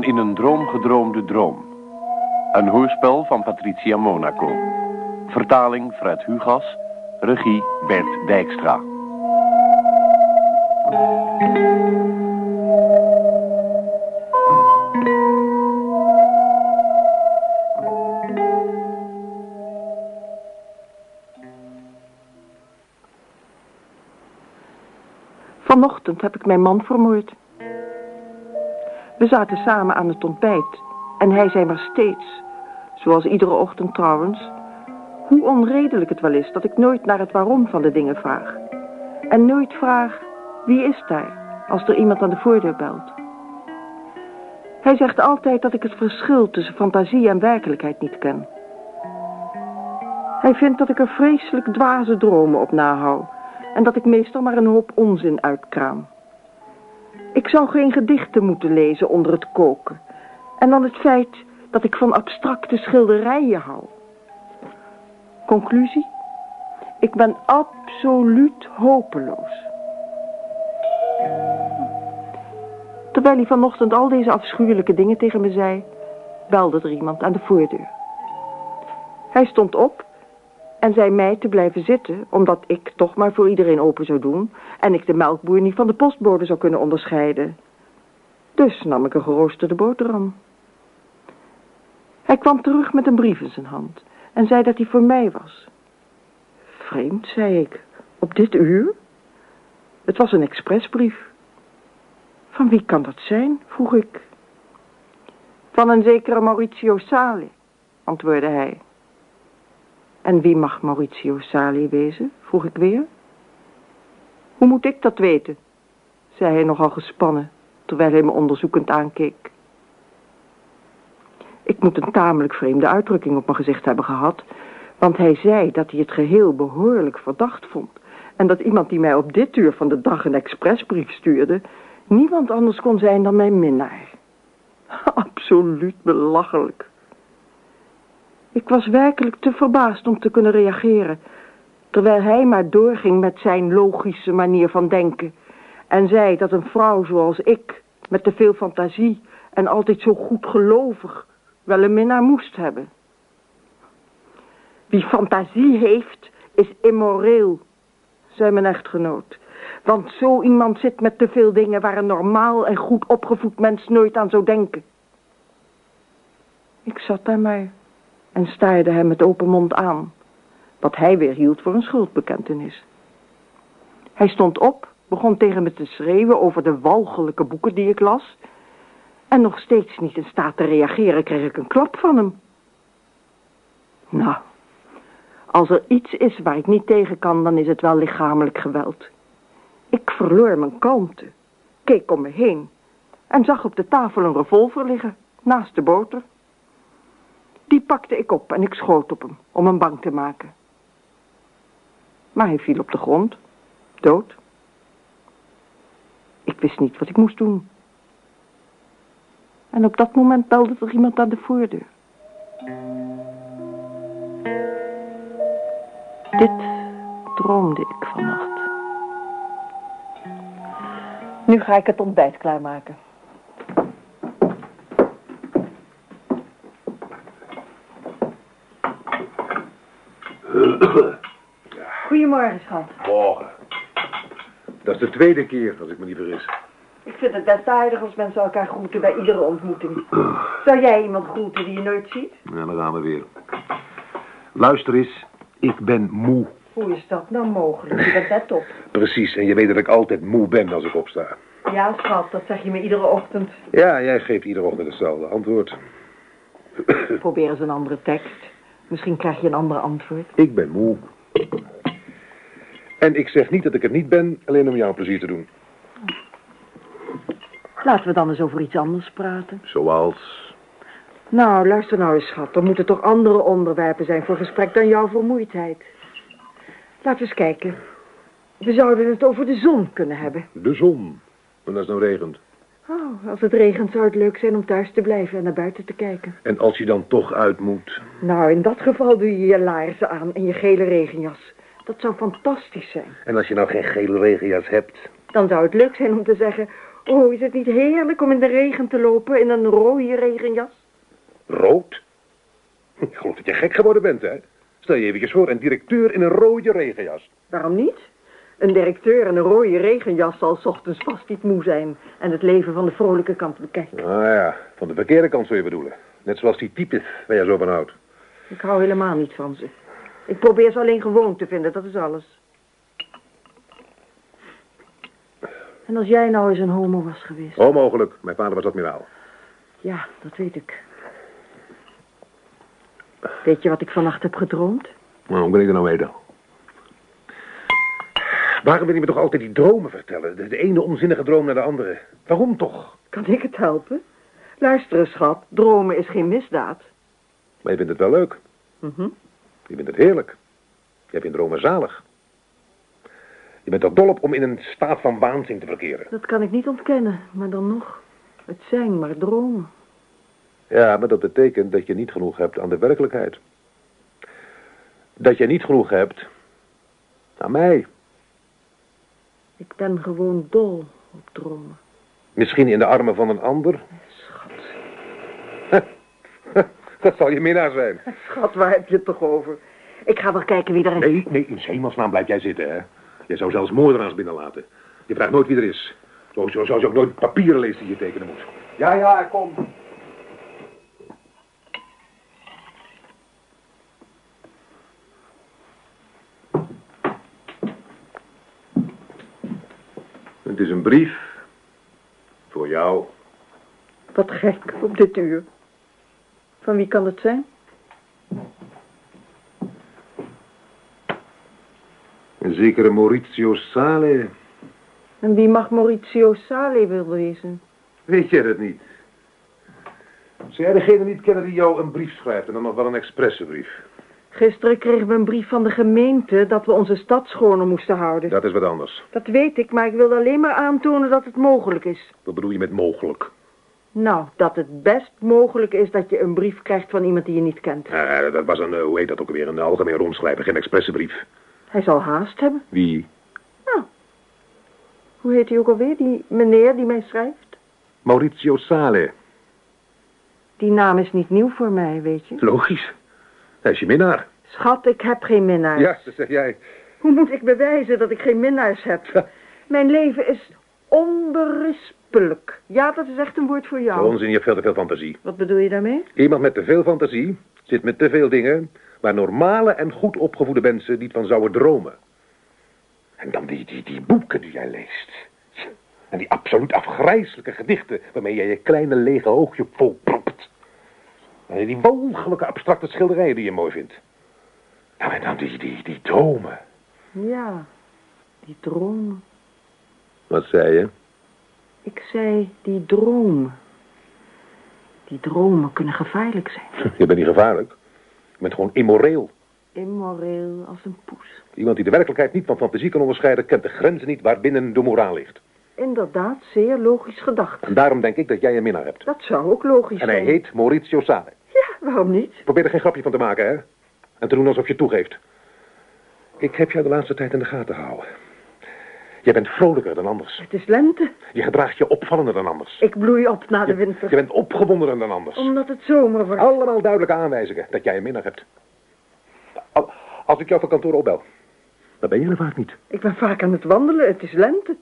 In een droom gedroomde droom. Een hoorspel van Patricia Monaco. Vertaling Fred Hugas. Regie Bert Dijkstra. Vanochtend heb ik mijn man vermoord. We zaten samen aan het ontbijt en hij zei maar steeds, zoals iedere ochtend trouwens, hoe onredelijk het wel is dat ik nooit naar het waarom van de dingen vraag. En nooit vraag, wie is daar, als er iemand aan de voordeur belt. Hij zegt altijd dat ik het verschil tussen fantasie en werkelijkheid niet ken. Hij vindt dat ik er vreselijk dwaze dromen op nahoud en dat ik meestal maar een hoop onzin uitkraam. Ik zou geen gedichten moeten lezen onder het koken. En dan het feit dat ik van abstracte schilderijen hou. Conclusie? Ik ben absoluut hopeloos. Terwijl hij vanochtend al deze afschuwelijke dingen tegen me zei, belde er iemand aan de voordeur. Hij stond op en zei mij te blijven zitten, omdat ik toch maar voor iedereen open zou doen en ik de melkboer niet van de postbode zou kunnen onderscheiden. Dus nam ik een geroosterde boterham. Hij kwam terug met een brief in zijn hand en zei dat hij voor mij was. Vreemd, zei ik. Op dit uur? Het was een expressbrief. Van wie kan dat zijn? vroeg ik. Van een zekere Maurizio Sali, antwoordde hij. En wie mag Maurizio Sali wezen? vroeg ik weer. Hoe moet ik dat weten? zei hij nogal gespannen, terwijl hij me onderzoekend aankeek. Ik moet een tamelijk vreemde uitdrukking op mijn gezicht hebben gehad, want hij zei dat hij het geheel behoorlijk verdacht vond en dat iemand die mij op dit uur van de dag een expressbrief stuurde, niemand anders kon zijn dan mijn minnaar. Absoluut belachelijk. Ik was werkelijk te verbaasd om te kunnen reageren, terwijl hij maar doorging met zijn logische manier van denken en zei dat een vrouw zoals ik, met te veel fantasie en altijd zo goed gelovig, wel een minnaar moest hebben. Wie fantasie heeft, is immoreel, zei mijn echtgenoot. Want zo iemand zit met te veel dingen waar een normaal en goed opgevoed mens nooit aan zou denken. Ik zat daar maar en staarde hem met open mond aan, wat hij weer hield voor een schuldbekentenis. Hij stond op, begon tegen me te schreeuwen over de walgelijke boeken die ik las, en nog steeds niet in staat te reageren kreeg ik een klap van hem. Nou, als er iets is waar ik niet tegen kan, dan is het wel lichamelijk geweld. Ik verloor mijn kalmte, keek om me heen en zag op de tafel een revolver liggen, naast de boter. Die pakte ik op en ik schoot op hem, om hem bang te maken. Maar hij viel op de grond, dood. Ik wist niet wat ik moest doen. En op dat moment belde er iemand aan de voordeur. Dit droomde ik vannacht. Nu ga ik het ontbijt klaarmaken. Goedemorgen, schat. Morgen. Dat is de tweede keer, als ik me niet vergis. Ik vind het best aardig als mensen elkaar groeten bij iedere ontmoeting. Zou jij iemand groeten die je nooit ziet? Ja, dan gaan we weer. Luister eens, ik ben moe. Hoe is dat nou mogelijk? Je bent net op. Precies, en je weet dat ik altijd moe ben als ik opsta. Ja, schat, dat zeg je me iedere ochtend. Ja, jij geeft iedere ochtend hetzelfde antwoord. Probeer eens een andere tekst. Misschien krijg je een ander antwoord. Ik ben moe. En ik zeg niet dat ik het niet ben, alleen om jou plezier te doen. Laten we dan eens over iets anders praten. Zoals... Nou, luister nou eens, schat. Er moeten toch andere onderwerpen zijn voor gesprek dan jouw vermoeidheid. Laten we eens kijken. We zouden het over de zon kunnen hebben. De zon. En als het nou regent. Oh, als het regent zou het leuk zijn om thuis te blijven en naar buiten te kijken. En als je dan toch uit moet. Nou, in dat geval doe je je laarzen aan en je gele regenjas. Dat zou fantastisch zijn. En als je nou geen gele regenjas hebt. Dan zou het leuk zijn om te zeggen... Oh, is het niet heerlijk om in de regen te lopen in een rode regenjas? Rood? Ik geloof dat je gek geworden bent, hè? Stel je eventjes voor, een directeur in een rode regenjas. Waarom niet? Een directeur in een rode regenjas zal 's ochtends vast niet moe zijn... en het leven van de vrolijke kant bekijken. Ah ja, van de verkeerde kant zou je bedoelen. Net zoals die types waar je zo van houdt. Ik hou helemaal niet van ze. Ik probeer ze alleen gewoon te vinden, dat is alles. En als jij nou eens een homo was geweest... Onmogelijk. Mijn vader was admiraal. Ja, dat weet ik. Weet je wat ik vannacht heb gedroomd? Nou, hoe kan ik dat nou weten? Waarom wil je me toch altijd die dromen vertellen? De, de ene onzinnige droom naar de andere. Waarom toch? Kan ik het helpen? Luister eens, schat. Dromen is geen misdaad. Maar je vindt het wel leuk. Mhm. Je vindt het heerlijk. Je vindt dromen zalig. Je bent er dol op om in een staat van waanzin te verkeren. Dat kan ik niet ontkennen, maar dan nog. Het zijn maar dromen. Ja, maar dat betekent dat je niet genoeg hebt aan de werkelijkheid. Dat je niet genoeg hebt aan mij. Ik ben gewoon dol op dromen. Misschien in de armen van een ander. Dat zal je minnaar zijn. Schat, waar heb je het toch over? Ik ga wel kijken wie er is. Nee, nee, in hemelsnaam blijf jij zitten, hè. Jij zou zelfs moordenaars binnenlaten. Je vraagt nooit wie er is. Zo, zo zou je ook nooit papieren lezen die je tekenen moet. Ja, ja, kom. Het is een brief. Voor jou. Wat gek op dit uur. Van wie kan het zijn? Een zekere Maurizio Sale. En wie mag Maurizio Sale wil wezen? Weet jij dat niet? Zou jij degene niet kennen die jou een brief schrijft en dan nog wel een expressebrief? Gisteren kregen we een brief van de gemeente dat we onze stad schoner moesten houden. Dat is wat anders. Dat weet ik, maar ik wilde alleen maar aantonen dat het mogelijk is. Wat bedoel je met mogelijk? Nou, dat het best mogelijk is dat je een brief krijgt van iemand die je niet kent. Eh, dat was een, eh, hoe heet dat ook weer, een algemeen rondschrijven, geen expressebrief. Hij zal haast hebben. Wie? Nou, hoe heet hij ook alweer, die meneer die mij schrijft? Maurizio Sale. Die naam is niet nieuw voor mij, weet je. Logisch. Hij is je minnaar. Schat, ik heb geen minnaars. Ja, dat zeg jij. Hoe moet ik bewijzen dat ik geen minnaars heb? Mijn leven is Ja, dat is echt een woord voor jou. Onzin, je hebt veel te veel fantasie. Wat bedoel je daarmee? Iemand met te veel fantasie zit met te veel dingen... waar normale en goed opgevoede mensen niet van zouden dromen. En dan die, die, die boeken die jij leest. En die absoluut afgrijzelijke gedichten... waarmee jij je kleine lege oogje volpropt. En die walgelijke abstracte schilderijen die je mooi vindt. En dan die, die, die dromen. Ja, die dromen. Wat zei je? Ik zei die dromen. Die dromen kunnen gevaarlijk zijn. Je bent niet gevaarlijk. Je bent gewoon immoreel. Immoreel als een poes. Iemand die de werkelijkheid niet van fantasie kan onderscheiden... kent de grenzen niet waarbinnen de moraal ligt. Inderdaad, zeer logisch gedacht. En daarom denk ik dat jij een minnaar hebt. Dat zou ook logisch En hij zijn. heet Maurizio Sale. Ja, waarom niet? Probeer er geen grapje van te maken, hè? En te doen alsof je toegeeft. Ik heb jou de laatste tijd in de gaten gehouden. Je bent vrolijker dan anders. Het is lente. Je gedraagt je opvallender dan anders. Ik bloei op na de Je, winter. je bent opgewondener dan anders. Omdat het zomer wordt. Allemaal duidelijke aanwijzingen dat jij een minnaar hebt. Al- Als ik jou van kantoor opbel, dan ben je er vaak niet. Ik ben vaak aan het wandelen. Het is lente.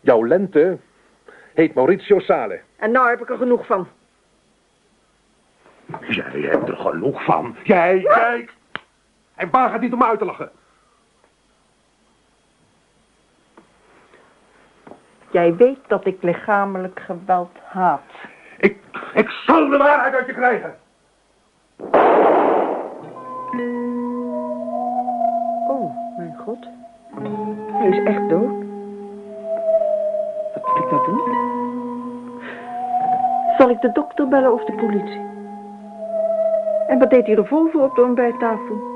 Jouw lente heet Maurizio Sale. En nou heb ik er genoeg van. Jij hebt er genoeg van. Jij, kijk. En waar gaat niet om uit te lachen? Jij weet dat ik lichamelijk geweld haat. Ik, ik zal de waarheid uit je krijgen. Oh, mijn god. Hij is echt dood. Wat moet ik nou doen? Zal ik de dokter bellen of de politie? En wat deed die revolver op de ontbijttafel?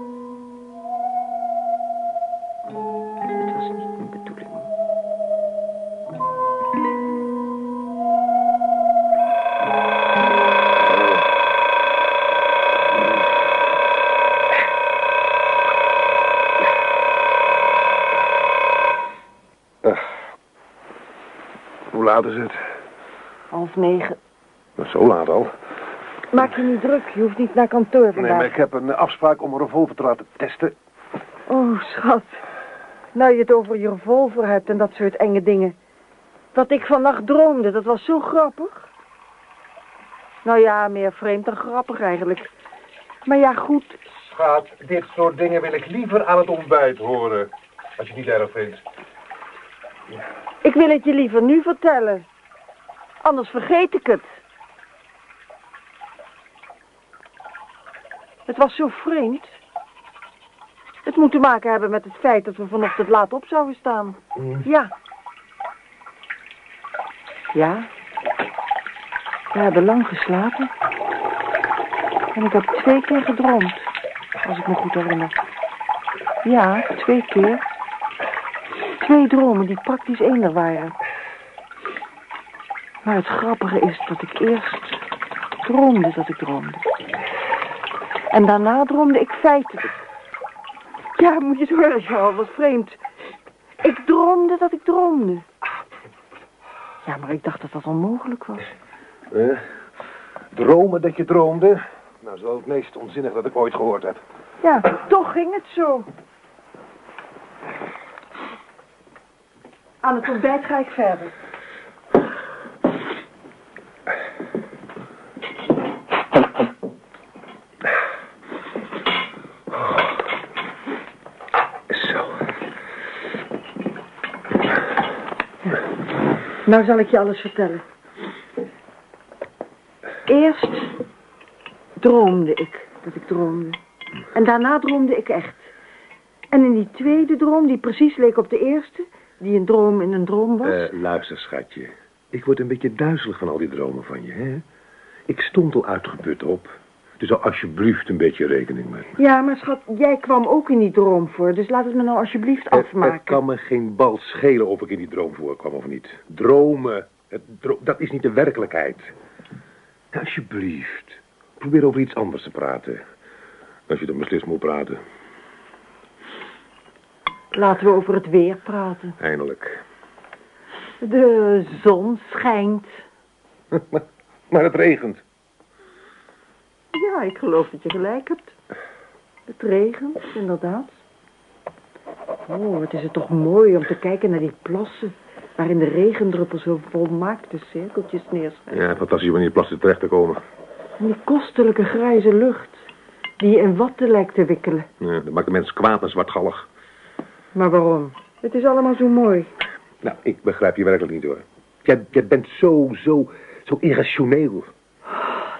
Hoe laat is het? Half negen. Nou, zo laat al. Maak je niet druk, je hoeft niet naar kantoor vandaag. Nee, maar ik heb een afspraak om een revolver te laten testen. Oh, schat. Nou je het over je revolver hebt en dat soort enge dingen. Wat ik vannacht droomde, dat was zo grappig. Nou ja, meer vreemd dan grappig eigenlijk. Maar ja, goed. Schat, dit soort dingen wil ik liever aan het ontbijt horen. Als je het niet erg vindt. Ik wil het je liever nu vertellen. Anders vergeet ik het. Het was zo vreemd. Het moet te maken hebben met het feit dat we vanochtend laat op zouden staan. Ja. Ja. We hebben lang geslapen. En ik heb twee keer gedroomd. Als ik me goed herinner. Ja, twee keer. Twee dromen die praktisch eender waren. Maar het grappige is dat ik eerst droomde dat ik droomde. En daarna droomde ik feitelijk. Ja, moet je zo erg houden, wat vreemd. Ik droomde dat ik droomde. Ja, maar ik dacht dat dat onmogelijk was. Eh, dromen dat je droomde? Nou, dat is wel het meest onzinnig dat ik ooit gehoord heb. Ja, toch ging het zo. Aan het ontbijt ga ik verder. Zo. Nou zal ik je alles vertellen. Eerst droomde ik dat ik droomde. En daarna droomde ik echt. En in die tweede droom, die precies leek op de eerste, die een droom in een droom was... Eh, luister, schatje. Ik word een beetje duizelig van al die dromen van je, hè? Ik stond al uitgeput op. Dus al alsjeblieft een beetje rekening met me. Ja, maar schat, jij kwam ook in die droom voor, dus laat het me nou alsjeblieft Het, afmaken. het kan me geen bal schelen of ik in die droom voorkwam of niet. Dromen, het dro- dat is niet de werkelijkheid. Alsjeblieft, probeer over iets anders te praten. Als je dan beslist moet praten, Laten we over het weer praten. eindelijk. De zon schijnt. maar, maar het regent. Ja, ik geloof dat je gelijk hebt. Het regent, inderdaad. Oh, wat is het toch mooi om te kijken naar die plassen... waarin de regendruppels zo volmaakte cirkeltjes neerschijnen. Ja, fantastisch om in die plassen terecht te komen. En die kostelijke grijze lucht... die je in watten lijkt te wikkelen. Ja, dat maakt de mens kwaad en zwartgallig. Maar waarom? Het is allemaal zo mooi. Nou, ik begrijp je werkelijk niet hoor. Jij, jij bent zo, zo, zo irrationeel.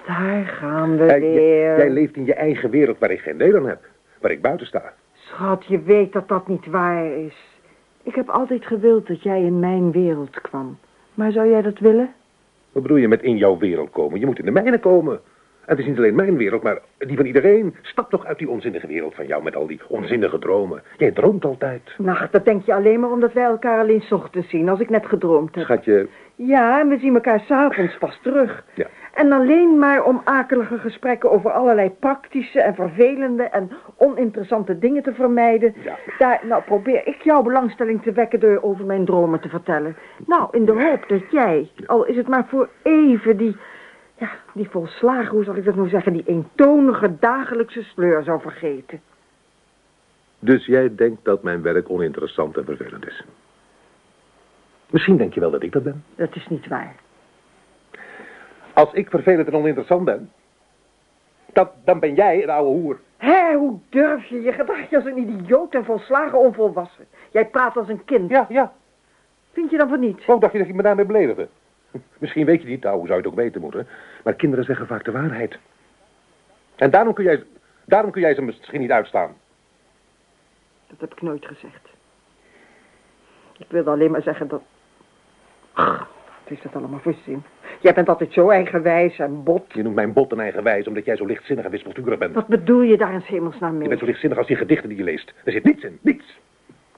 Daar gaan we Jij- weer. jij, jij leeft in je eigen wereld waar ik geen deel aan heb. Waar ik buiten sta. Schat, je weet dat dat niet waar is. Ik heb altijd gewild dat jij in mijn wereld kwam. Maar zou jij dat willen? Wat bedoel je met in jouw wereld komen? Je moet in de mijne komen. Het is niet alleen mijn wereld, maar die van iedereen. Stap toch uit die onzinnige wereld van jou met al die onzinnige dromen. Jij droomt altijd. Nou, dat denk je alleen maar omdat wij elkaar alleen ochtends zien, als ik net gedroomd heb. Schatje, Ja, en we zien elkaar s'avonds pas terug. Ja. En alleen maar om akelige gesprekken over allerlei praktische en vervelende en oninteressante dingen te vermijden. Ja. Daar, nou, probeer ik jouw belangstelling te wekken door over mijn dromen te vertellen. Nou, in de hoop dat jij, al is het maar voor even, die, ja, die volslagen, hoe zal ik dat nou zeggen, die eentonige dagelijkse sleur zou vergeten. dus jij denkt dat mijn werk oninteressant en vervelend is. Misschien denk je wel dat ik dat ben. Dat is niet waar. Als ik vervelend en oninteressant ben, dat, dan ben jij een oude hoer. Hé, hoe durf je? Je gedrag je als een idioot en volslagen onvolwassen. Jij praat als een kind. Ja, ja. Vind je dan van niet? Waarom dacht je dat ik me daarmee beledigde? Misschien weet je niet, nou, hoe zou je het ook weten moeten. Maar kinderen zeggen vaak de waarheid. En daarom kun jij, daarom kun jij ze misschien niet uitstaan. Dat heb ik nooit gezegd. Ik wilde alleen maar zeggen dat... Ach, wat is dat allemaal voor zin? Jij bent altijd zo eigenwijs en bot. Je noemt mijn bot een eigenwijs omdat jij zo lichtzinnig en wispelturig bent. Wat bedoel je daar in hemelsnaam Je mee? bent zo lichtzinnig als die gedichten die je leest. Er zit niets in, niets.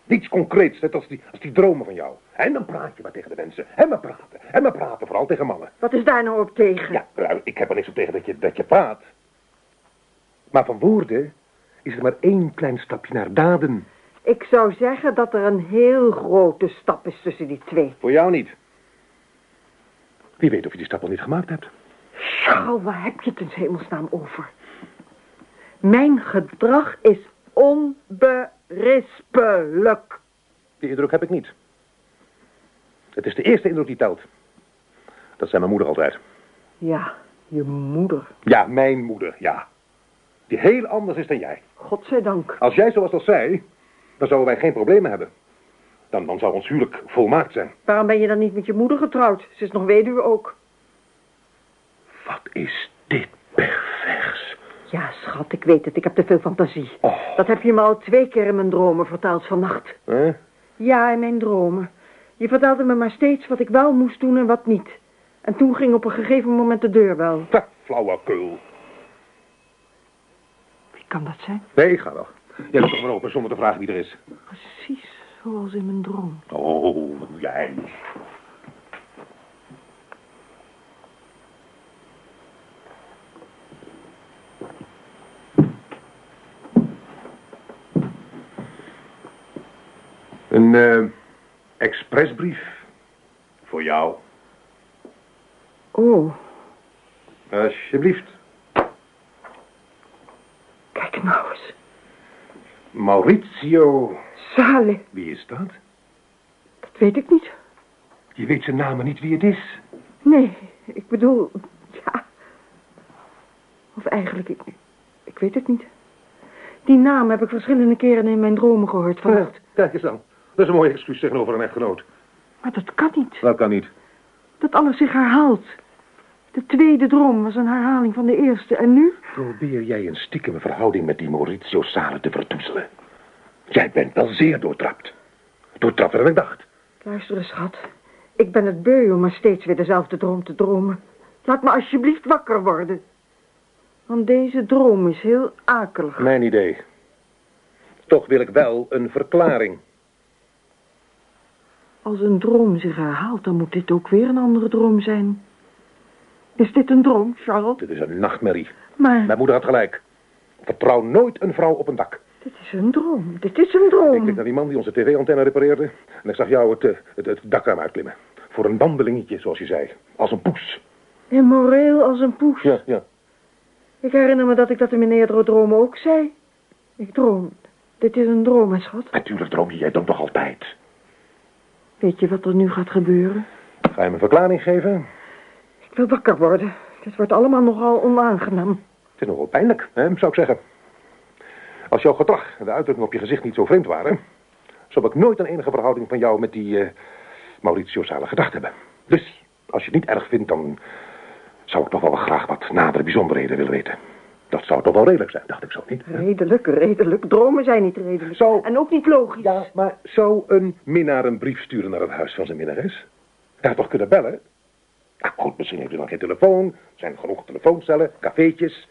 Niets concreets, net als die, als die dromen van jou. En dan praat je maar tegen de mensen. En maar praten. En maar praten, vooral tegen mannen. Wat is daar nou op tegen? Ja, nou, ik heb er niks op tegen dat je, dat je praat. Maar van woorden is er maar één klein stapje naar daden. Ik zou zeggen dat er een heel grote stap is tussen die twee. Voor jou niet. Wie weet of je die stap al niet gemaakt hebt. Charles, waar heb je het in hemelsnaam over? Mijn gedrag is onberispelijk. Die indruk heb ik niet. Het is de eerste indruk die telt. Dat zei mijn moeder altijd. Ja, je moeder. Ja, mijn moeder, ja. Die heel anders is dan jij. Godzijdank. Als jij zoals dat zei, dan zouden wij geen problemen hebben. Dan, dan zou ons huwelijk volmaakt zijn. Waarom ben je dan niet met je moeder getrouwd? Ze is nog weduwe ook. Wat is dit? Ja, schat, ik weet het. Ik heb te veel fantasie. Oh. Dat heb je me al twee keer in mijn dromen verteld vannacht. Hè? Ja, in mijn dromen. Je vertelde me maar steeds wat ik wel moest doen en wat niet. En toen ging op een gegeven moment de deur wel. Ha, flauwekul. Wie kan dat zijn? Nee, ik ga wel. Jij doet toch maar open zonder te vragen wie er is. Precies zoals in mijn droom. Oh, jij? Een eh, expressbrief voor jou. Oh, Alsjeblieft. kijk nou eens. Maurizio. Sale, Wie is dat? dat weet ik niet. Je weet zijn naam maar niet wie het is. Nee, ik bedoel, ja. Of eigenlijk, ik, ik weet het niet. Die naam heb ik verschillende keren in mijn dromen gehoord vannacht. Kijk eens dan. Dat is een mooi excuus tegenover een echtgenoot. Maar dat kan niet. Dat kan niet. Dat alles zich herhaalt. De tweede droom was een herhaling van de eerste. En nu? Probeer jij een stiekeme verhouding met die Maurizio Sale te verdoezelen. Jij bent wel zeer doortrapt. Doortrapter dan ik dacht. Luister eens, schat. Ik ben het beu om maar steeds weer dezelfde droom te dromen. Laat me alsjeblieft wakker worden. Want deze droom is heel akelig. Mijn idee. Toch wil ik wel een verklaring. Als een droom zich herhaalt, dan moet dit ook weer een andere droom zijn. Is dit een droom, Charles? Dit is een nachtmerrie. Maar Mijn moeder had gelijk. Vertrouw nooit een vrouw op een dak. dit is een droom. Dit is een Ik droom. keek naar die man die onze tv-antenne repareerde. En ik zag jou het, eh, het, het uitklimmen. Voor een wandelingetje, zoals je zei. Als een poes. Immoreel als een poes. Ja, ja. Ik herinner me dat ik dat in mijn eerdere dromen ook zei. Ik droom. Dit is een droom, hè, schat. Natuurlijk droom je, jij droomt toch altijd. Weet je wat er nu gaat gebeuren? Ga je me een verklaring geven? Ik wil wakker worden. Dit wordt allemaal nogal onaangenaam. Het is nog wel pijnlijk, hè, zou ik zeggen. Als jouw gedrag en de uitdrukking op je gezicht niet zo vreemd waren... zou ik nooit een enige verhouding van jou met die eh, Maurizio Sale gedacht hebben. Dus, als je het niet erg vindt, dan zou ik toch wel graag wat nadere bijzonderheden willen weten. Dat zou toch wel redelijk zijn, dacht ik zo niet? Redelijk, redelijk. Dromen zijn niet redelijk. Zo. En ook niet logisch. Ja, maar zou een minnaar een brief sturen naar het huis van zijn minnares? Hij had toch kunnen bellen? Nou goed, misschien heeft hij dan geen telefoon. Er zijn genoeg telefooncellen, cafeetjes.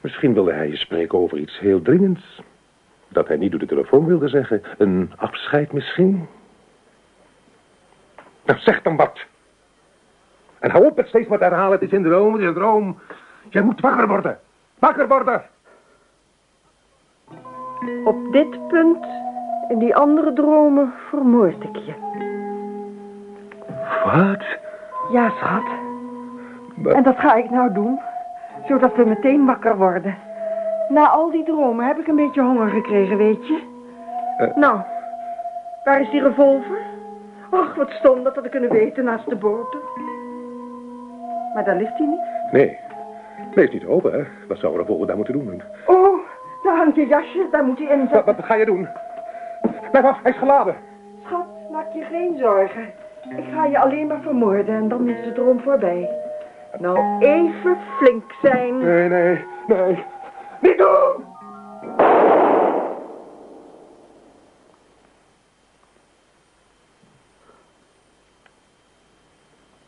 Misschien wilde hij je spreken over iets heel dringends. Dat hij niet door de telefoon wilde zeggen. Een afscheid misschien? Nou, zeg dan wat. En hou op met steeds maar te herhalen. Het is een droom, het is een droom. Jij moet wakker worden. Wakker worden. Op dit punt, in die andere dromen, vermoord ik je. Wat? Ja, schat. En dat ga ik nou doen, zodat we meteen wakker worden. Na al die dromen heb ik een beetje honger gekregen, weet je. Eh. Nou, waar is die revolver? Och, wat stom, dat had ik kunnen weten naast de boter. Maar daar ligt hij niet. Nee. Nee, is niet open, hè? Wat zou er volgende daar moeten doen? Oh, daar hangt je jasje, daar moet hij in wat ga je doen? Blijf af, hij is geladen. Schat, maak je geen zorgen. Ik ga je alleen maar vermoorden en dan is de droom voorbij. Nou, even flink zijn. Nee, nee, nee. Niet doen!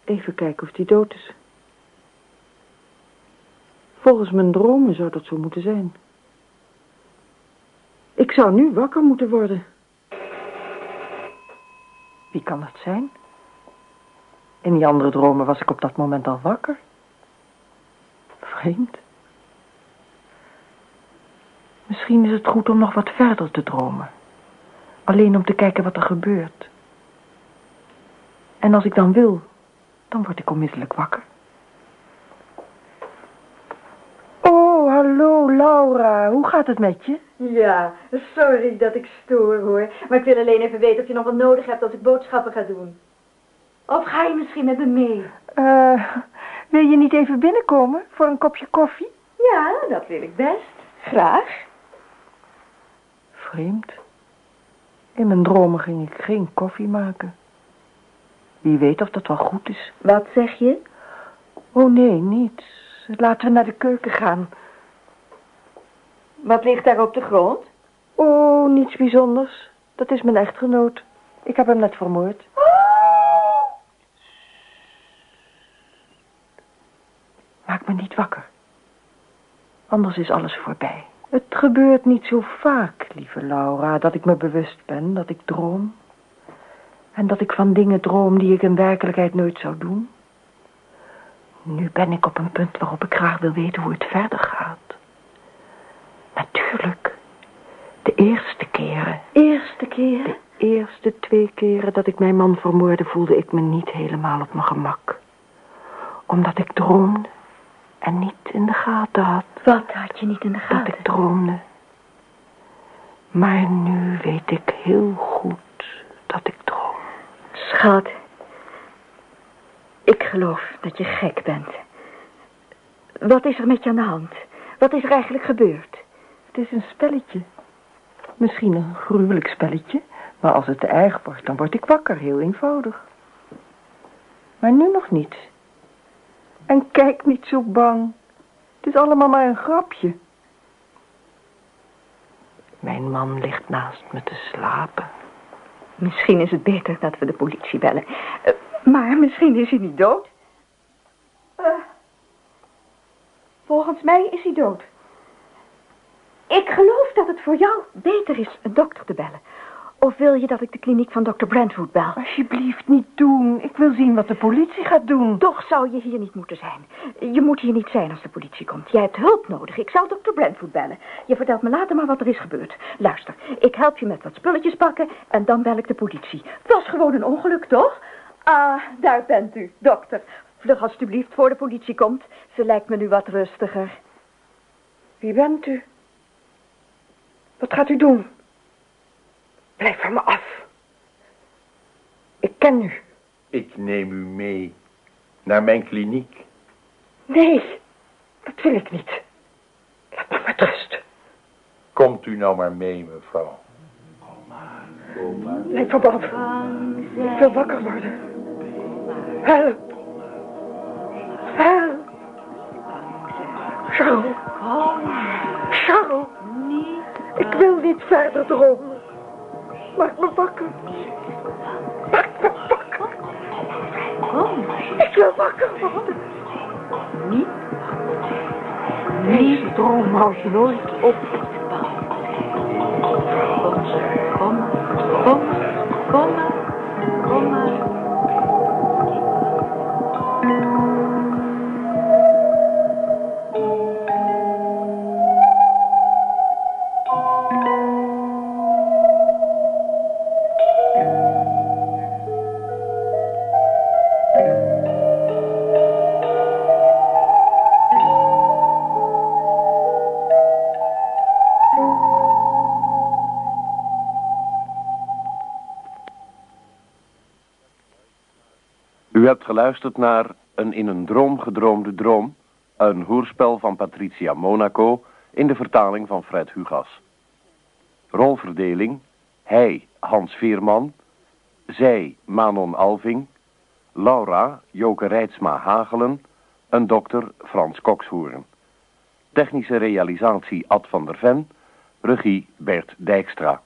Even kijken of die dood is. Volgens mijn dromen zou dat zo moeten zijn. Ik zou nu wakker moeten worden. Wie kan dat zijn? In die andere dromen was ik op dat moment al wakker. Vreemd. Misschien is het goed om nog wat verder te dromen. Alleen om te kijken wat er gebeurt. En als ik dan wil, Dan word ik onmiddellijk wakker. Hallo Laura. Hoe gaat het met je? Ja, sorry dat ik stoor hoor. Maar ik wil alleen even weten of je nog wat nodig hebt als ik boodschappen ga doen. Of ga je misschien met me mee? Eh, wil je niet even binnenkomen voor een kopje koffie? Ja, dat wil ik best. Graag. Vreemd. In mijn dromen ging ik geen koffie maken. Wie weet of dat wel goed is. Wat zeg je? Oh nee, niets. Laten we naar de keuken gaan. Wat ligt daar op de grond? Oh, niets bijzonders. Dat is mijn echtgenoot. Ik heb hem net vermoord. Maak me niet wakker. Anders is alles voorbij. Het gebeurt niet zo vaak, lieve Laura, dat ik me bewust ben dat ik droom. En dat ik van dingen droom die ik in werkelijkheid nooit zou doen. Nu ben ik op een punt waarop ik graag wil weten hoe het verder gaat. Natuurlijk. De eerste keren. Eerste keer? De eerste twee keren dat ik mijn man vermoordde voelde ik me niet helemaal op mijn gemak. Omdat ik droomde en niet in de gaten had. Wat had je niet in de gaten? Dat ik droomde. Maar nu weet ik heel goed dat ik droom. Schat, ik geloof dat je gek bent. Wat is er met je aan de hand? Wat is er eigenlijk gebeurd? Het is een spelletje. Misschien een gruwelijk spelletje, maar als het te erg wordt, dan word ik wakker, heel eenvoudig. Maar nu nog niet. En kijk niet zo bang. Het is allemaal maar een grapje. Mijn man ligt naast me te slapen. Misschien is het beter dat we de politie bellen. Uh, maar misschien is hij niet dood. Uh, volgens mij is hij dood. Ik geloof dat het voor jou beter is een dokter te bellen. Of wil je dat ik de kliniek van dokter Brentwood bel? Alsjeblieft niet doen. Ik wil zien wat de politie gaat doen. Toch zou je hier niet moeten zijn. Je moet hier niet zijn als de politie komt. Jij hebt hulp nodig. Ik zal dokter Brentwood bellen. Je vertelt me later maar wat er is gebeurd. Luister, ik help je met wat spulletjes pakken en dan bel ik de politie. Het was gewoon een ongeluk, toch? Ah, daar bent u, dokter. Vlug alstublieft voor de politie komt. Ze lijkt me nu wat rustiger. Wie bent u? Wat gaat u doen? Blijf van me af. Ik ken u. Ik neem u mee naar mijn kliniek. Nee, dat wil ik niet. Laat me met rust. Komt u nou maar mee, mevrouw. Kom maar. Kom maar. Blijf van me af. Ik wil wakker worden. Help. Help. Charles. Charles. Niet verder dromen. Maak me wakker. Maak me wakker. Ik wil wakker worden. Niet? Deze droom houdt nooit op. U hebt geluisterd naar een in een droom gedroomde droom, een hoorspel van Patricia Monaco in de vertaling van Fred Hugas. Rolverdeling, hij Hans Veerman, zij Manon Alving, Laura Joke Rijtsma Hagelen, een dokter Frans Kokshoorn. Technische realisatie Ad van der Ven, regie Bert Dijkstra.